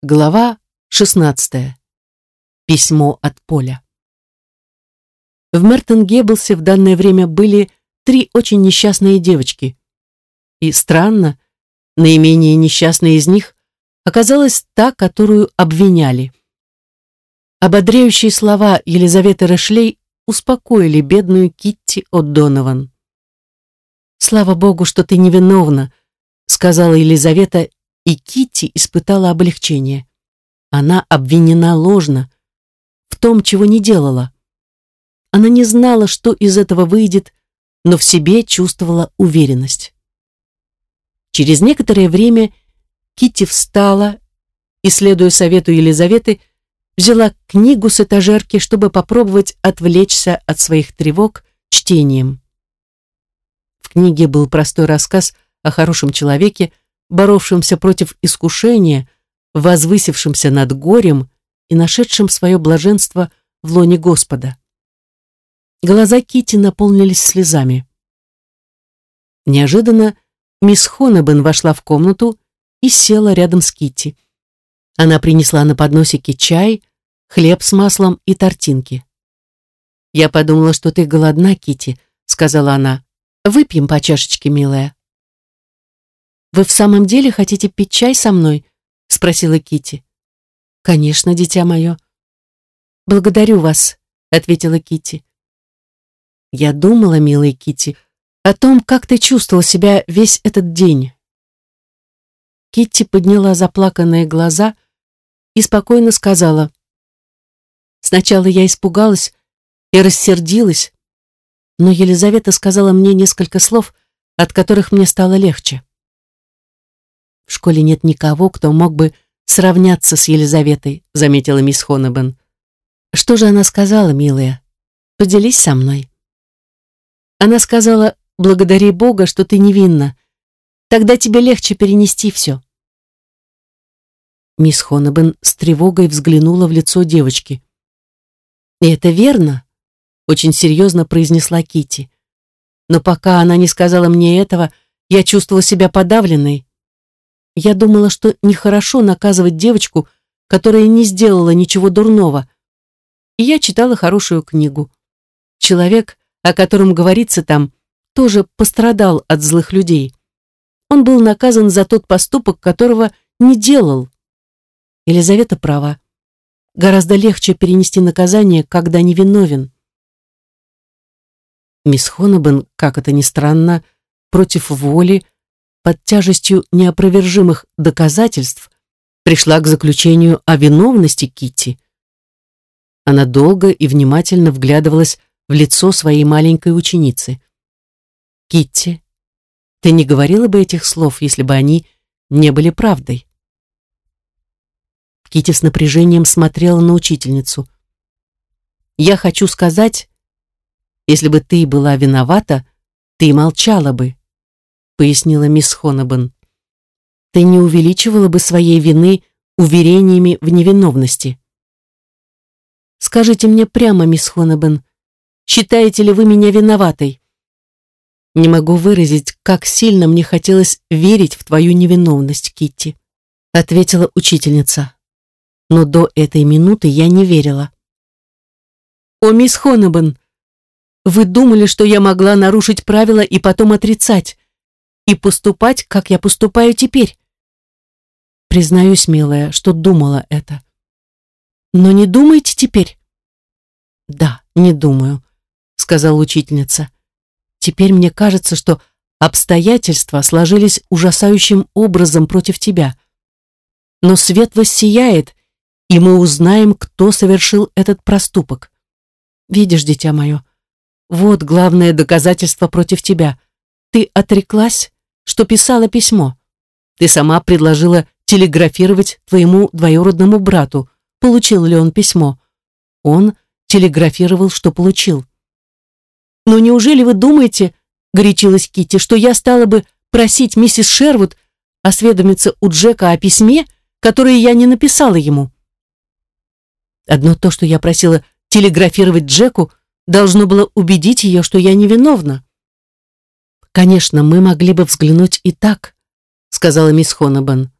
Глава 16. Письмо от Поля. В Мертон-Геббелсе в данное время были три очень несчастные девочки. И странно, наименее несчастной из них оказалась та, которую обвиняли. Ободряющие слова Елизаветы Решлей успокоили бедную Китти О'Донован. «Слава Богу, что ты невиновна», сказала Елизавета и Китти испытала облегчение. Она обвинена ложно, в том, чего не делала. Она не знала, что из этого выйдет, но в себе чувствовала уверенность. Через некоторое время Китти встала и, следуя совету Елизаветы, взяла книгу с этажерки, чтобы попробовать отвлечься от своих тревог чтением. В книге был простой рассказ о хорошем человеке, боровшимся против искушения, возвысившимся над горем и нашедшим свое блаженство в лоне Господа. Глаза Кити наполнились слезами. Неожиданно мисс Хонебен вошла в комнату и села рядом с Кити. Она принесла на подносике чай, хлеб с маслом и тортинки. «Я подумала, что ты голодна, Кити, сказала она. «Выпьем по чашечке, милая». Вы в самом деле хотите пить чай со мной? спросила Кити. Конечно, дитя мое. Благодарю вас, ответила Кити. Я думала, милая Кити, о том, как ты чувствовала себя весь этот день. Китти подняла заплаканные глаза и спокойно сказала: Сначала я испугалась и рассердилась, но Елизавета сказала мне несколько слов, от которых мне стало легче. В школе нет никого, кто мог бы сравняться с Елизаветой, заметила мисс Хонебен. Что же она сказала, милая? Поделись со мной. Она сказала, благодари Бога, что ты невинна. Тогда тебе легче перенести все. Мисс Хонебен с тревогой взглянула в лицо девочки. «И это верно», — очень серьезно произнесла Кити. «Но пока она не сказала мне этого, я чувствовала себя подавленной. Я думала, что нехорошо наказывать девочку, которая не сделала ничего дурного. И я читала хорошую книгу. Человек, о котором говорится там, тоже пострадал от злых людей. Он был наказан за тот поступок, которого не делал. Елизавета права. Гораздо легче перенести наказание, когда невиновен. Мисс Хонобен, как это ни странно, против воли, под тяжестью неопровержимых доказательств пришла к заключению о виновности Китти. Она долго и внимательно вглядывалась в лицо своей маленькой ученицы. «Китти, ты не говорила бы этих слов, если бы они не были правдой?» Китти с напряжением смотрела на учительницу. «Я хочу сказать, если бы ты была виновата, ты молчала бы пояснила мисс Хонобан. Ты не увеличивала бы своей вины уверениями в невиновности. Скажите мне прямо, мисс Хонобан, считаете ли вы меня виноватой? Не могу выразить, как сильно мне хотелось верить в твою невиновность, Китти, ответила учительница. Но до этой минуты я не верила. О, мисс Хонобан, вы думали, что я могла нарушить правила и потом отрицать, и поступать, как я поступаю теперь. Признаюсь, милая, что думала это. Но не думайте теперь? Да, не думаю, сказала учительница. Теперь мне кажется, что обстоятельства сложились ужасающим образом против тебя. Но свет воссияет, и мы узнаем, кто совершил этот проступок. Видишь, дитя мое, вот главное доказательство против тебя. Ты отреклась что писала письмо. Ты сама предложила телеграфировать твоему двоюродному брату. Получил ли он письмо? Он телеграфировал, что получил. Но неужели вы думаете, горячилась Кити, что я стала бы просить миссис Шервуд осведомиться у Джека о письме, которое я не написала ему? Одно то, что я просила телеграфировать Джеку, должно было убедить ее, что я невиновна. «Конечно, мы могли бы взглянуть и так», — сказала мисс Хонобан.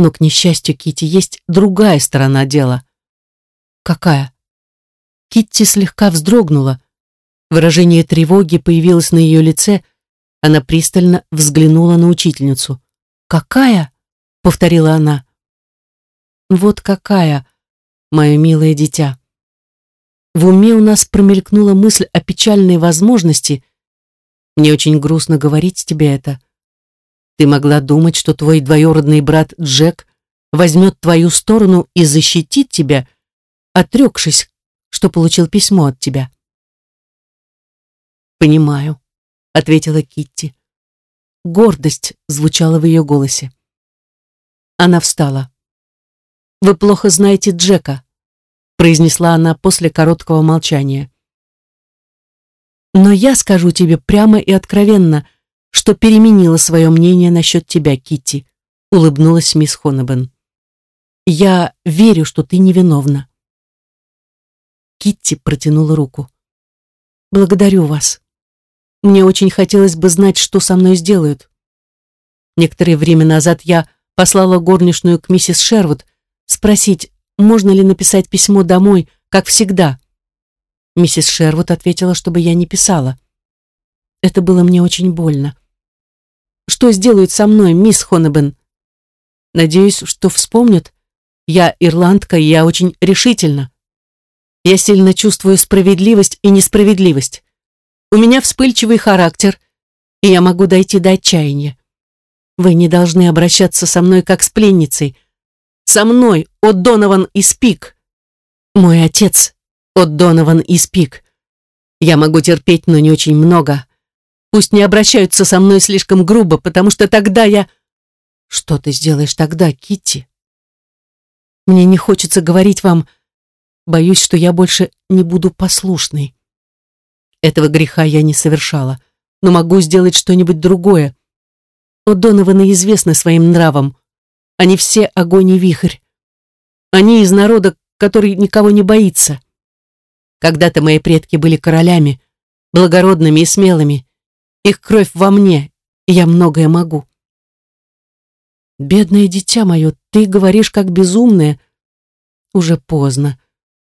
Но, к несчастью, Кити есть другая сторона дела. Какая? Китти слегка вздрогнула. Выражение тревоги появилось на ее лице. Она пристально взглянула на учительницу. «Какая?» — повторила она. «Вот какая, мое милое дитя». В уме у нас промелькнула мысль о печальной возможности. Мне очень грустно говорить тебе это. Ты могла думать, что твой двоюродный брат Джек возьмет твою сторону и защитит тебя, отрекшись, что получил письмо от тебя. «Понимаю», — ответила Китти. Гордость звучала в ее голосе. Она встала. «Вы плохо знаете Джека», произнесла она после короткого молчания. Но я скажу тебе прямо и откровенно, что переменила свое мнение насчет тебя, Китти, улыбнулась мисс Хонебен. Я верю, что ты невиновна. Китти протянула руку. Благодарю вас. Мне очень хотелось бы знать, что со мной сделают. Некоторое время назад я послала горничную к миссис Шервуд спросить, можно ли написать письмо домой, как всегда. Миссис Шервуд ответила, чтобы я не писала. Это было мне очень больно. Что сделают со мной, мисс Хонебен? Надеюсь, что вспомнят. Я ирландка, и я очень решительна. Я сильно чувствую справедливость и несправедливость. У меня вспыльчивый характер, и я могу дойти до отчаяния. Вы не должны обращаться со мной как с пленницей, со мной, от Донован и Спик. Мой отец, от Донован и Спик. Я могу терпеть, но не очень много. Пусть не обращаются со мной слишком грубо, потому что тогда я... Что ты сделаешь тогда, Китти? Мне не хочется говорить вам... Боюсь, что я больше не буду послушной. Этого греха я не совершала, но могу сделать что-нибудь другое. У Донована известны своим нравом. Они все огонь и вихрь. Они из народа, который никого не боится. Когда-то мои предки были королями, благородными и смелыми. Их кровь во мне, и я многое могу. Бедное дитя мое, ты говоришь как безумная. Уже поздно.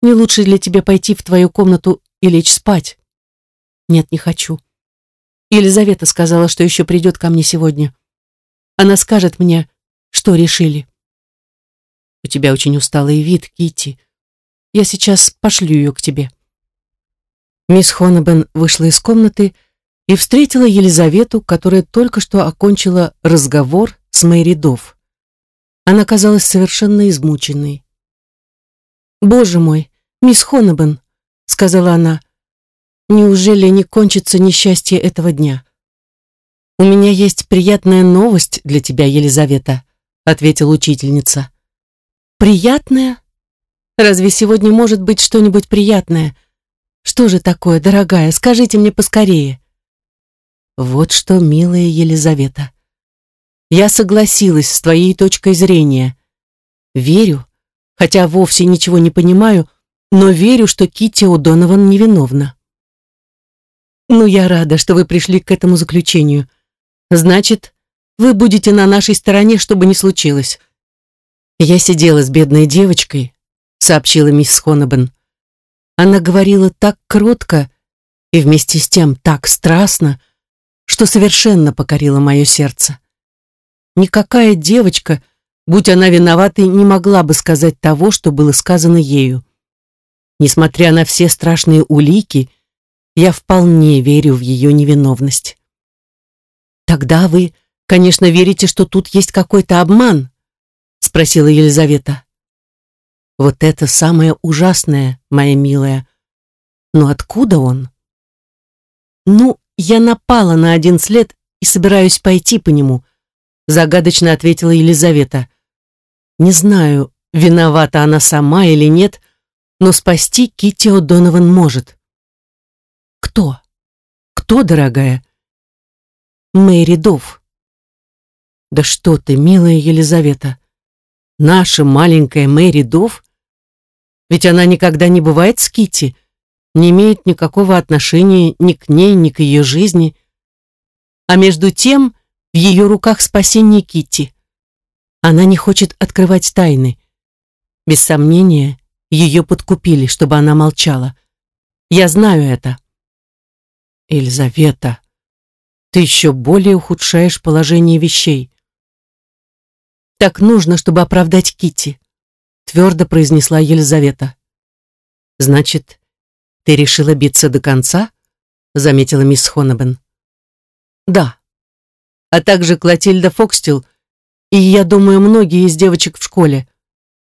Не лучше для тебя пойти в твою комнату и лечь спать? Нет, не хочу. Елизавета сказала, что еще придет ко мне сегодня. Она скажет мне, что решили? У тебя очень усталый вид, Кити. Я сейчас пошлю ее к тебе. Мисс Хонебен вышла из комнаты и встретила Елизавету, которая только что окончила разговор с Мэри Дов. Она казалась совершенно измученной. «Боже мой, мисс Хонебен», — сказала она, — «неужели не кончится несчастье этого дня?» «У меня есть приятная новость для тебя, Елизавета», ответила учительница. Приятное? Разве сегодня может быть что-нибудь приятное? Что же такое, дорогая, скажите мне поскорее. Вот что, милая Елизавета. Я согласилась с твоей точкой зрения. Верю, хотя вовсе ничего не понимаю, но верю, что Китти О'Донован невиновна. Ну, я рада, что вы пришли к этому заключению. Значит, вы будете на нашей стороне, что бы ни случилось. Я сидела с бедной девочкой, сообщила мисс Хонобен. Она говорила так кротко и вместе с тем так страстно, что совершенно покорила мое сердце. Никакая девочка, будь она виноватой, не могла бы сказать того, что было сказано ею. Несмотря на все страшные улики, я вполне верю в ее невиновность. Тогда вы конечно, верите, что тут есть какой-то обман?» — спросила Елизавета. «Вот это самое ужасное, моя милая. Но откуда он?» «Ну, я напала на один след и собираюсь пойти по нему», — загадочно ответила Елизавета. «Не знаю, виновата она сама или нет, но спасти Китти О'Донован может». «Кто? Кто, дорогая?» «Мэри Дофф». Да что ты, милая Елизавета, наша маленькая Мэри Дов? Ведь она никогда не бывает с Кити, не имеет никакого отношения ни к ней, ни к ее жизни. А между тем в ее руках спасение Кити. Она не хочет открывать тайны. Без сомнения, ее подкупили, чтобы она молчала. Я знаю это. Елизавета, ты еще более ухудшаешь положение вещей. Так нужно, чтобы оправдать Кити, твердо произнесла Елизавета. Значит, ты решила биться до конца? заметила мисс Хонобен. Да. А также Клотильда Фокстил и, я думаю, многие из девочек в школе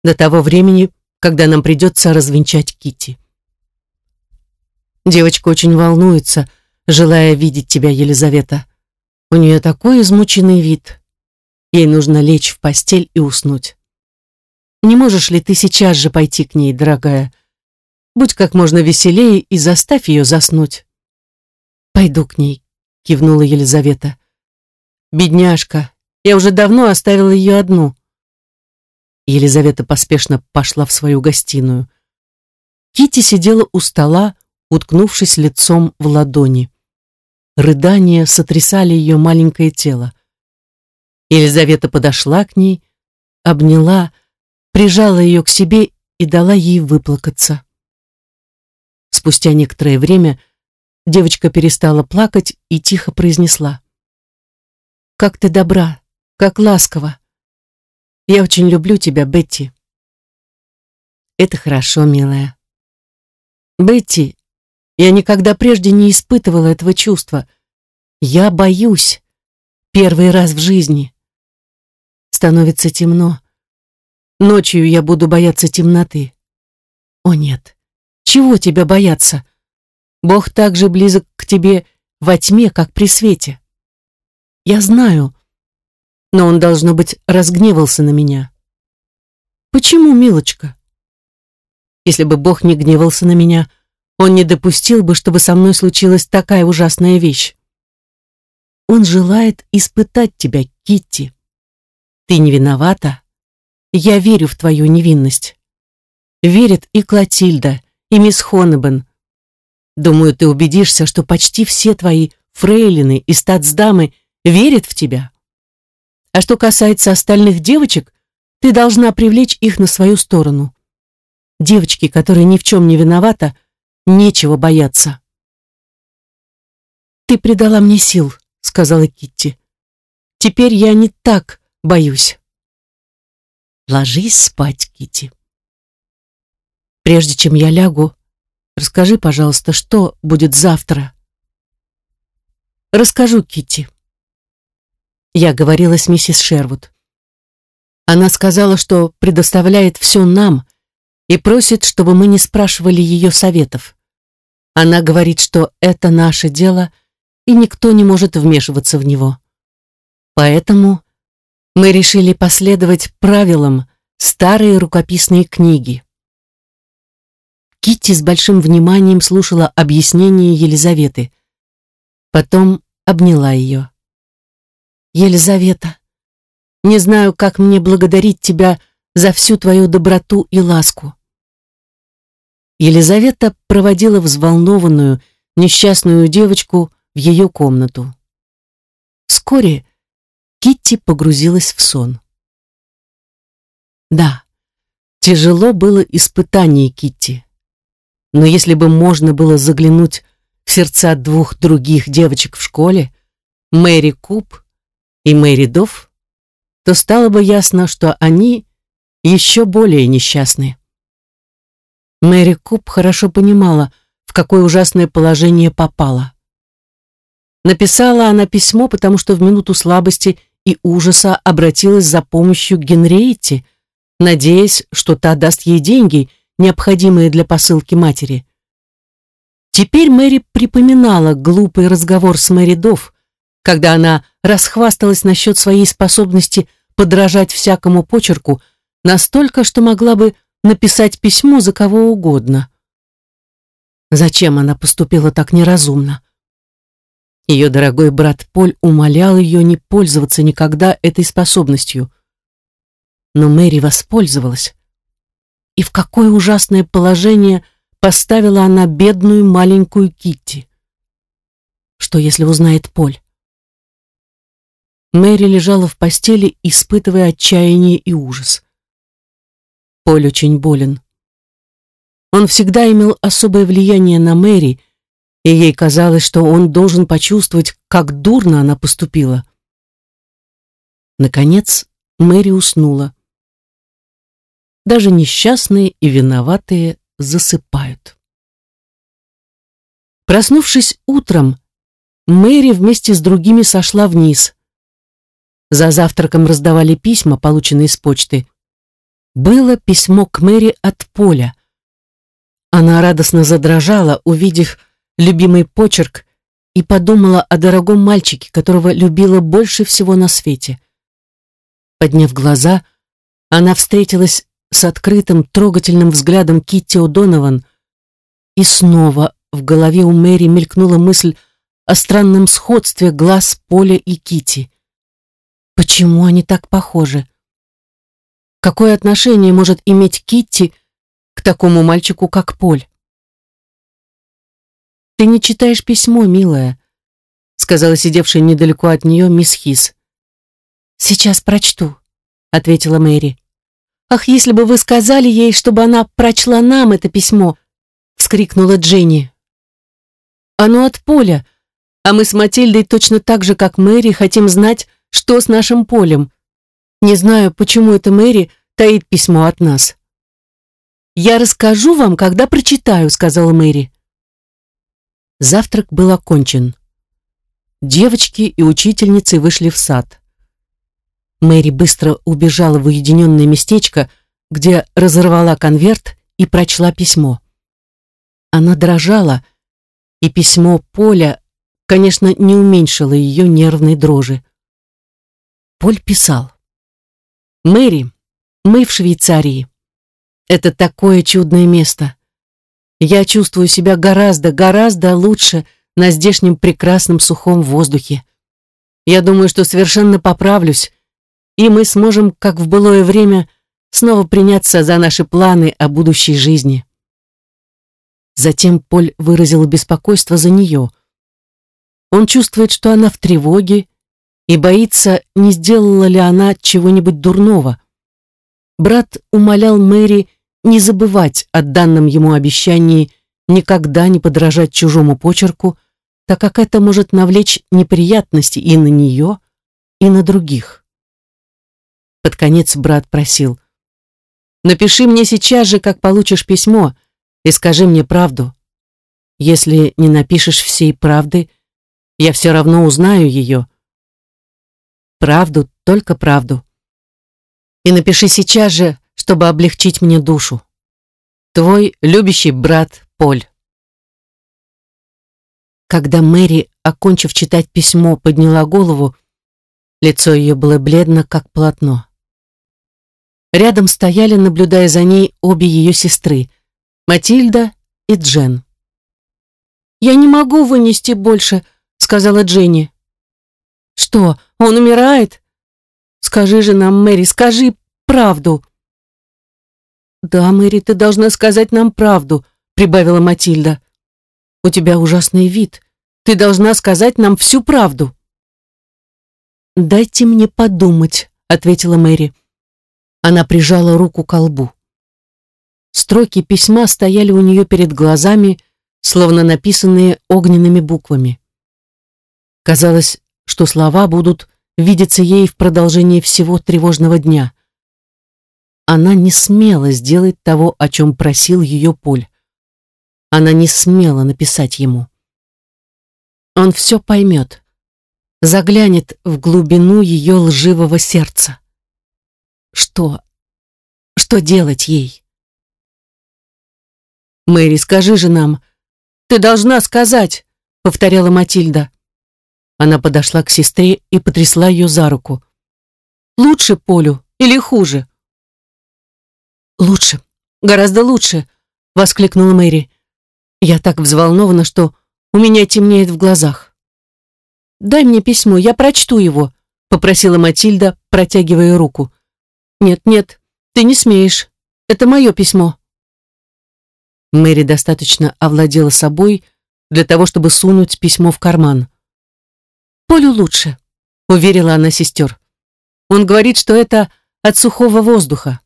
до того времени, когда нам придется развенчать Кити. Девочка очень волнуется, желая видеть тебя, Елизавета. У нее такой измученный вид. Ей нужно лечь в постель и уснуть. Не можешь ли ты сейчас же пойти к ней, дорогая? Будь как можно веселее и заставь ее заснуть. Пойду к ней, кивнула Елизавета. Бедняжка, я уже давно оставила ее одну. Елизавета поспешно пошла в свою гостиную. Кити сидела у стола, уткнувшись лицом в ладони. Рыдания сотрясали ее маленькое тело. Елизавета подошла к ней, обняла, прижала ее к себе и дала ей выплакаться. Спустя некоторое время девочка перестала плакать и тихо произнесла. «Как ты добра, как ласково. Я очень люблю тебя, Бетти». «Это хорошо, милая». «Бетти, я никогда прежде не испытывала этого чувства. Я боюсь. Первый раз в жизни. Становится темно. Ночью я буду бояться темноты. О нет, чего тебя бояться? Бог так же близок к тебе во тьме, как при свете. Я знаю, но он, должно быть, разгневался на меня. Почему, милочка? Если бы Бог не гневался на меня, — он не допустил бы, чтобы со мной случилась такая ужасная вещь. Он желает испытать тебя, Китти. Ты не виновата. Я верю в твою невинность. Верит и Клотильда, и мисс Хонебен. Думаю, ты убедишься, что почти все твои фрейлины и статсдамы верят в тебя. А что касается остальных девочек, ты должна привлечь их на свою сторону. Девочки, которые ни в чем не виновата, Нечего бояться. «Ты придала мне сил», — сказала Китти. «Теперь я не так боюсь». «Ложись спать, Китти. Прежде чем я лягу, расскажи, пожалуйста, что будет завтра». «Расскажу, Китти. Я говорила с миссис Шервуд. Она сказала, что предоставляет все нам, и просит, чтобы мы не спрашивали ее советов. Она говорит, что это наше дело, и никто не может вмешиваться в него. Поэтому мы решили последовать правилам старой рукописной книги. Китти с большим вниманием слушала объяснение Елизаветы. Потом обняла ее. «Елизавета, не знаю, как мне благодарить тебя за всю твою доброту и ласку. Елизавета проводила взволнованную, несчастную девочку в ее комнату. Вскоре Китти погрузилась в сон. Да, тяжело было испытание Китти. Но если бы можно было заглянуть в сердца двух других девочек в школе, Мэри Куб и Мэри Дофф, то стало бы ясно, что они еще более несчастны. Мэри Куб хорошо понимала, в какое ужасное положение попала. Написала она письмо, потому что в минуту слабости и ужаса обратилась за помощью к Генриетте, надеясь, что та даст ей деньги, необходимые для посылки матери. Теперь Мэри припоминала глупый разговор с Мэри Дофф, когда она расхвасталась насчет своей способности подражать всякому почерку настолько, что могла бы написать письмо за кого угодно. Зачем она поступила так неразумно? Ее дорогой брат Поль умолял ее не пользоваться никогда этой способностью. Но Мэри воспользовалась. И в какое ужасное положение поставила она бедную маленькую Китти. Что, если узнает Поль? Мэри лежала в постели, испытывая отчаяние и ужас. Поль очень болен. Он всегда имел особое влияние на Мэри, и ей казалось, что он должен почувствовать, как дурно она поступила. Наконец, Мэри уснула. Даже несчастные и виноватые засыпают. Проснувшись утром, Мэри вместе с другими сошла вниз. За завтраком раздавали письма, полученные с почты. Было письмо к Мэри от Поля. Она радостно задрожала, увидев любимый почерк, и подумала о дорогом мальчике, которого любила больше всего на свете. Подняв глаза, она встретилась с открытым, трогательным взглядом Китти О'Донован, и снова в голове у Мэри мелькнула мысль о странном сходстве глаз Поля и Кити. Почему они так похожи? Какое отношение может иметь Китти к такому мальчику, как Поль? «Ты не читаешь письмо, милая», — сказала сидевшая недалеко от нее мисс Хис. «Сейчас прочту», — ответила Мэри. «Ах, если бы вы сказали ей, чтобы она прочла нам это письмо!» — вскрикнула Дженни. «Оно от Поля, а мы с Матильдой точно так же, как Мэри, хотим знать, что с нашим Полем. Не знаю, почему это Мэри таит письмо от нас». «Я расскажу вам, когда прочитаю», — сказала Мэри. Завтрак был окончен. Девочки и учительницы вышли в сад. Мэри быстро убежала в уединенное местечко, где разорвала конверт и прочла письмо. Она дрожала, и письмо Поля, конечно, не уменьшило ее нервной дрожи. Поль писал. «Мэри, мы в Швейцарии. Это такое чудное место. Я чувствую себя гораздо, гораздо лучше на здешнем прекрасном сухом воздухе. Я думаю, что совершенно поправлюсь, и мы сможем, как в былое время, снова приняться за наши планы о будущей жизни. Затем Поль выразил беспокойство за нее. Он чувствует, что она в тревоге и боится, не сделала ли она чего-нибудь дурного. Брат умолял Мэри не забывать о данном ему обещании никогда не подражать чужому почерку, так как это может навлечь неприятности и на нее, и на других. Под конец брат просил. «Напиши мне сейчас же, как получишь письмо, и скажи мне правду. Если не напишешь всей правды, я все равно узнаю ее. Правду, только правду. И напиши сейчас же, чтобы облегчить мне душу. Твой любящий брат Поль». Когда Мэри, окончив читать письмо, подняла голову, лицо ее было бледно, как полотно. Рядом стояли, наблюдая за ней, обе ее сестры, Матильда и Джен. «Я не могу вынести больше», — сказала Дженни. «Что, он умирает? Скажи же нам, Мэри, скажи правду». «Да, Мэри, ты должна сказать нам правду», — прибавила Матильда. «У тебя ужасный вид. Ты должна сказать нам всю правду». «Дайте мне подумать», — ответила Мэри. Она прижала руку к лбу. Строки письма стояли у нее перед глазами, словно написанные огненными буквами. Казалось, что слова будут видеться ей в продолжении всего тревожного дня. Она не смела сделать того, о чем просил ее Поль. Она не смела написать ему. Он все поймет, заглянет в глубину ее лживого сердца. Что? Что делать ей? «Мэри, скажи же нам. Ты должна сказать», — повторяла Матильда. Она подошла к сестре и потрясла ее за руку. «Лучше Полю или хуже?» «Лучше, гораздо лучше», — воскликнула Мэри. «Я так взволнована, что у меня темнеет в глазах». «Дай мне письмо, я прочту его», — попросила Матильда, протягивая руку. «Нет, нет, ты не смеешь. Это мое письмо». Мэри достаточно овладела собой для того, чтобы сунуть письмо в карман. «Полю лучше. уверила она сестер. Он говорит, что это от сухого воздуха.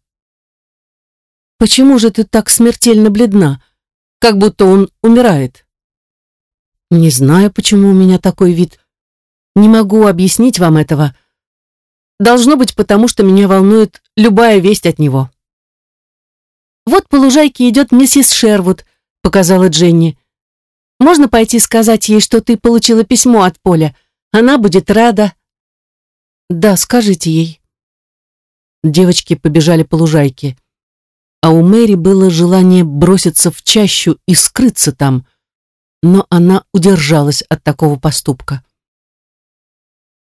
Почему же ты так смертельно бледна? Как будто он умирает. Не знаю, почему у меня такой вид. Не могу объяснить вам этого. Должно быть, потому что меня волнует любая весть от него. Вот по лужайке идет миссис Шервуд, показала Дженни. Можно пойти сказать ей, что ты получила письмо от Поля? Она будет рада. Да, скажите ей. Девочки побежали по лужайке. А у Мэри было желание броситься в чащу и скрыться там, но она удержалась от такого поступка.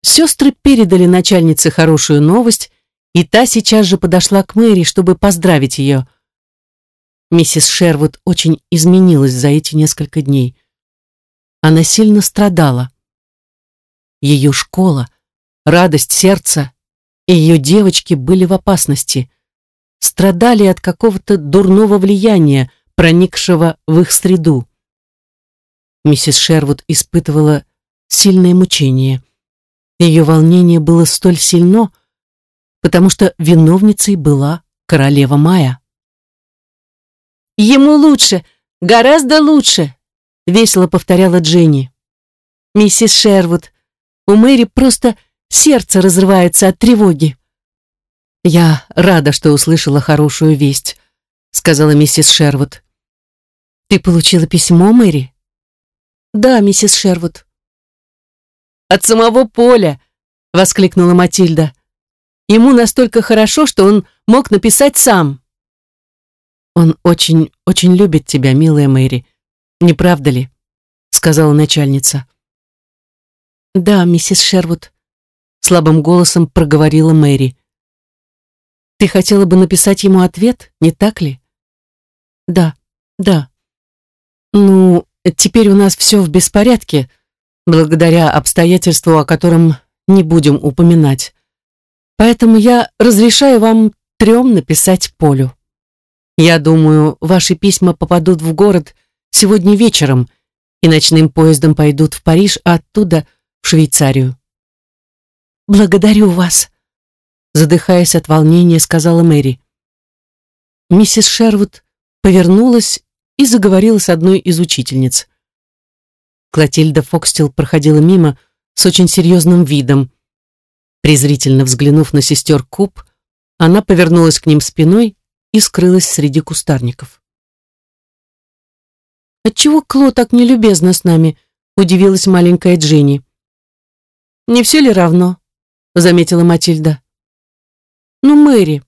Сестры передали начальнице хорошую новость, и та сейчас же подошла к Мэри, чтобы поздравить ее. Миссис Шервуд очень изменилась за эти несколько дней. Она сильно страдала. Ее школа, радость сердца и ее девочки были в опасности. Страдали от какого-то дурного влияния, проникшего в их среду. Миссис Шервуд испытывала сильное мучение. Ее волнение было столь сильно, потому что виновницей была королева Майя. Ему лучше, гораздо лучше, весело повторяла Дженни. Миссис Шервуд, у Мэри просто сердце разрывается от тревоги. Я рада, что услышала хорошую весть, сказала миссис Шервуд. Ты получила письмо, Мэри? Да, миссис Шервуд. От самого Поля, воскликнула Матильда. Ему настолько хорошо, что он мог написать сам. «Он очень, очень любит тебя, милая Мэри. Не правда ли?» сказала начальница. «Да, миссис Шервуд», слабым голосом проговорила Мэри. «Ты хотела бы написать ему ответ, не так ли?» «Да, да». «Ну, теперь у нас все в беспорядке, благодаря обстоятельству, о котором не будем упоминать. Поэтому я разрешаю вам трем написать Полю». Я думаю, ваши письма попадут в город сегодня вечером и ночным поездом пойдут в Париж, а оттуда в Швейцарию. Благодарю вас, задыхаясь от волнения, сказала Мэри. Миссис Шервуд повернулась и заговорила с одной из учительниц. Клотильда Фокстил проходила мимо с очень серьезным видом. Презрительно взглянув на сестер Куб, она повернулась к ним спиной и скрылась среди кустарников. «Отчего Кло так нелюбезно с нами?» — удивилась маленькая Дженни. «Не все ли равно?» — заметила Матильда. «Ну, Мэри».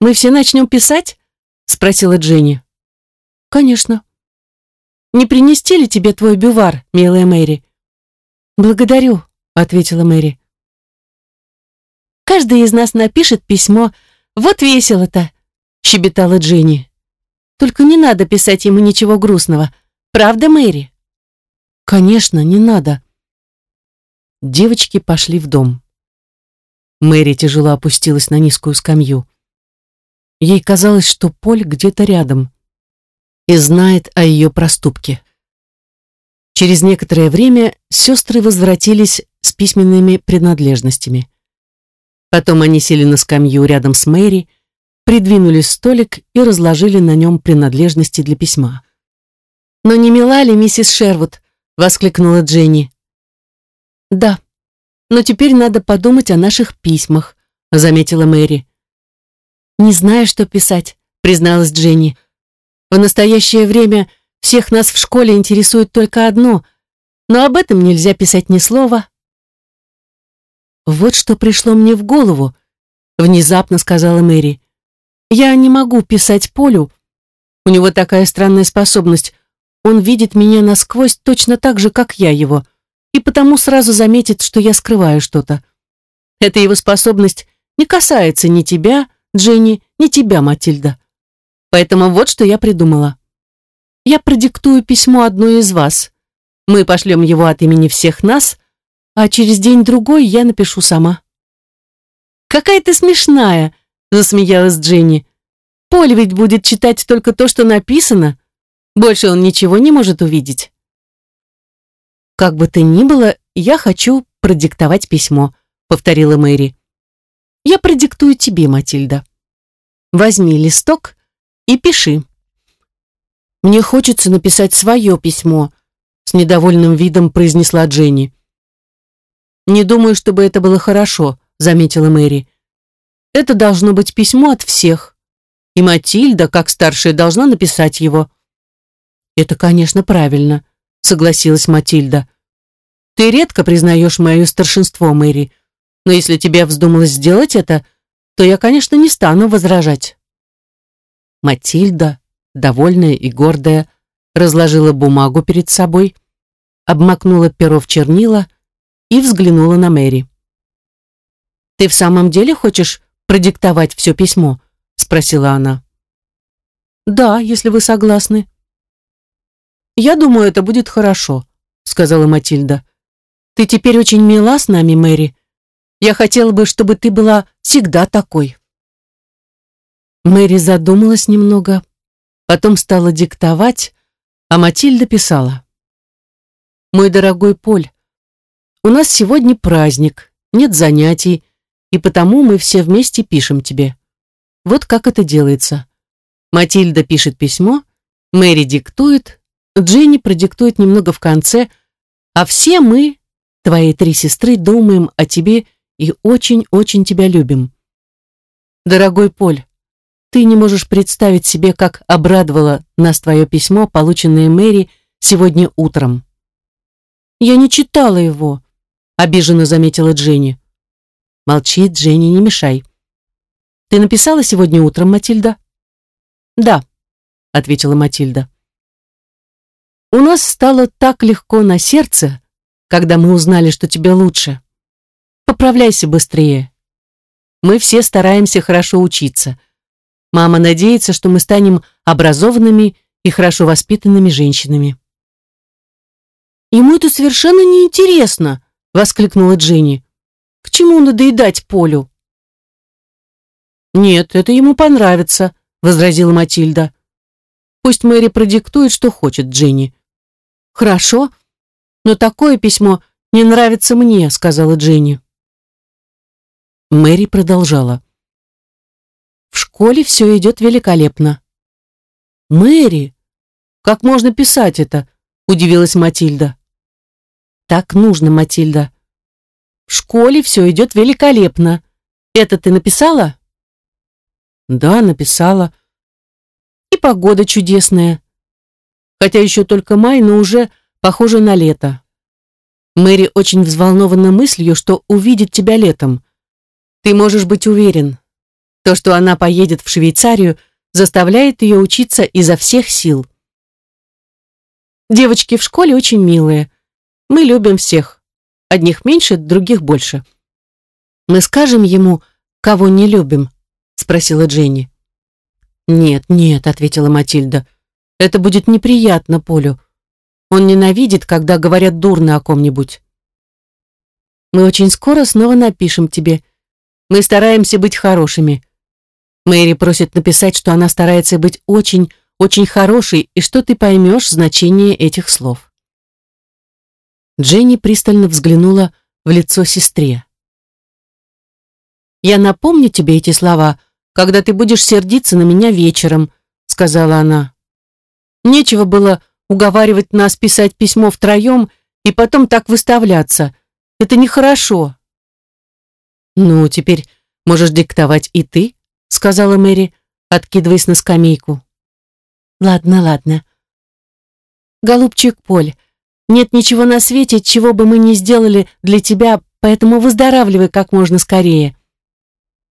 «Мы все начнем писать?» — спросила Дженни. «Конечно». «Не принести ли тебе твой бювар, милая Мэри?» «Благодарю», — ответила Мэри. «Каждый из нас напишет письмо «Вот весело-то!» — щебетала Джинни. «Только не надо писать ему ничего грустного. Правда, Мэри?» «Конечно, не надо». Девочки пошли в дом. Мэри тяжело опустилась на низкую скамью. Ей казалось, что Поль где-то рядом и знает о ее проступке. Через некоторое время сестры возвратились с письменными принадлежностями. Потом они сели на скамью рядом с Мэри, придвинули столик и разложили на нем принадлежности для письма. «Но не мила ли миссис Шервуд?» — воскликнула Дженни. «Да, но теперь надо подумать о наших письмах», — заметила Мэри. «Не знаю, что писать», — призналась Дженни. «В настоящее время всех нас в школе интересует только одно, но об этом нельзя писать ни слова, «Вот что пришло мне в голову», — внезапно сказала Мэри. «Я не могу писать Полю. У него такая странная способность. Он видит меня насквозь точно так же, как я его, и потому сразу заметит, что я скрываю что-то. Эта его способность не касается ни тебя, Дженни, ни тебя, Матильда. Поэтому вот что я придумала. Я продиктую письмо одной из вас. Мы пошлем его от имени всех нас, а через день-другой я напишу сама». «Какая ты смешная!» — засмеялась Дженни. «Поль ведь будет читать только то, что написано. Больше он ничего не может увидеть». «Как бы то ни было, я хочу продиктовать письмо», — повторила Мэри. «Я продиктую тебе, Матильда. Возьми листок и пиши». «Мне хочется написать свое письмо», — с недовольным видом произнесла Дженни. «Не думаю, чтобы это было хорошо», — заметила Мэри. «Это должно быть письмо от всех, и Матильда, как старшая, должна написать его». «Это, конечно, правильно», — согласилась Матильда. «Ты редко признаешь мое старшинство, Мэри, но если тебе вздумалось сделать это, то я, конечно, не стану возражать». Матильда, довольная и гордая, разложила бумагу перед собой, обмакнула перо в чернила и взглянула на Мэри. «Ты в самом деле хочешь продиктовать все письмо?» — спросила она. «Да, если вы согласны». «Я думаю, это будет хорошо», — сказала Матильда. «Ты теперь очень мила с нами, Мэри. Я хотела бы, чтобы ты была всегда такой». Мэри задумалась немного, потом стала диктовать, а Матильда писала. «Мой дорогой Поль, у нас сегодня праздник, нет занятий, и потому мы все вместе пишем тебе. Вот как это делается. Матильда пишет письмо, Мэри диктует, Дженни продиктует немного в конце, а все мы, твои три сестры, думаем о тебе и очень-очень тебя любим. Дорогой Поль, ты не можешь представить себе, как обрадовало нас твое письмо, полученное Мэри сегодня утром. Я не читала его, обиженно заметила Дженни. Молчи, Дженни, не мешай. Ты написала сегодня утром, Матильда? Да, ответила Матильда. У нас стало так легко на сердце, когда мы узнали, что тебе лучше. Поправляйся быстрее. Мы все стараемся хорошо учиться. Мама надеется, что мы станем образованными и хорошо воспитанными женщинами. Ему это совершенно неинтересно, воскликнула Дженни. К чему надоедать Полю? Нет, это ему понравится, возразила Матильда. Пусть Мэри продиктует, что хочет Дженни. Хорошо, но такое письмо не нравится мне, сказала Дженни. Мэри продолжала. В школе все идет великолепно. Мэри, как можно писать это? Удивилась Матильда. Так нужно, Матильда. В школе все идет великолепно. Это ты написала? Да, написала. И погода чудесная. Хотя еще только май, но уже похоже на лето. Мэри очень взволнована мыслью, что увидит тебя летом. Ты можешь быть уверен. То, что она поедет в Швейцарию, заставляет ее учиться изо всех сил. Девочки в школе очень милые. Мы любим всех. Одних меньше, других больше. Мы скажем ему, кого не любим? Спросила Дженни. Нет, нет, ответила Матильда. Это будет неприятно Полю. Он ненавидит, когда говорят дурно о ком-нибудь. Мы очень скоро снова напишем тебе. Мы стараемся быть хорошими. Мэри просит написать, что она старается быть очень, очень хорошей и что ты поймешь значение этих слов. Дженни пристально взглянула в лицо сестре. «Я напомню тебе эти слова, когда ты будешь сердиться на меня вечером», сказала она. «Нечего было уговаривать нас писать письмо втроем и потом так выставляться. Это нехорошо». «Ну, теперь можешь диктовать и ты», сказала Мэри, откидываясь на скамейку. «Ладно, ладно». «Голубчик Поль, нет ничего на свете, чего бы мы не сделали для тебя, поэтому выздоравливай как можно скорее.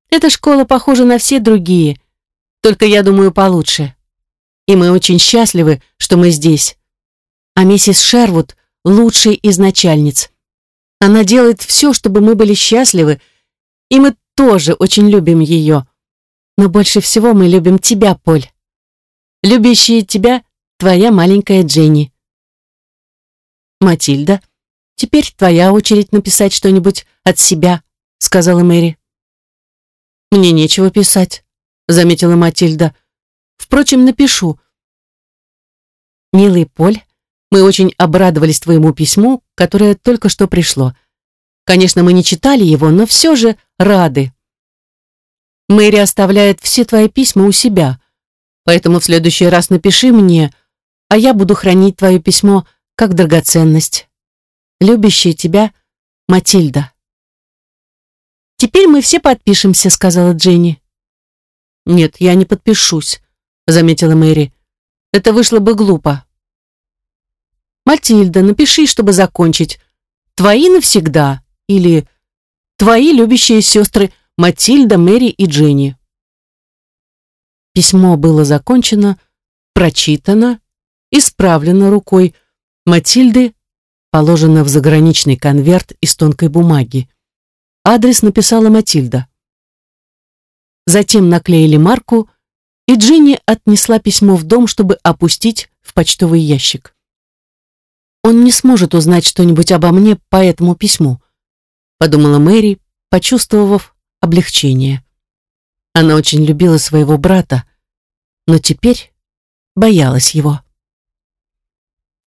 Эта школа похожа на все другие, только я думаю получше. И мы очень счастливы, что мы здесь. А миссис Шервуд лучшая из начальниц. Она делает все, чтобы мы были счастливы, и мы тоже очень любим ее. Но больше всего мы любим тебя, Поль. Любящая тебя твоя маленькая Дженни. «Матильда, теперь твоя очередь написать что-нибудь от себя», — сказала Мэри. «Мне нечего писать», — заметила Матильда. «Впрочем, напишу». «Милый Поль, мы очень обрадовались твоему письму, которое только что пришло. Конечно, мы не читали его, но все же рады. Мэри оставляет все твои письма у себя, поэтому в следующий раз напиши мне, а я буду хранить твое письмо как драгоценность. Любящая тебя Матильда. «Теперь мы все подпишемся», — сказала Дженни. «Нет, я не подпишусь», — заметила Мэри. «Это вышло бы глупо». «Матильда, напиши, чтобы закончить. Твои навсегда» или «Твои любящие сестры Матильда, Мэри и Дженни». Письмо было закончено, прочитано, исправлено рукой Матильды, положено в заграничный конверт из тонкой бумаги. Адрес написала Матильда. Затем наклеили марку, и Джинни отнесла письмо в дом, чтобы опустить в почтовый ящик. Он не сможет узнать что-нибудь обо мне по этому письму подумала Мэри, почувствовав облегчение. Она очень любила своего брата, но теперь боялась его.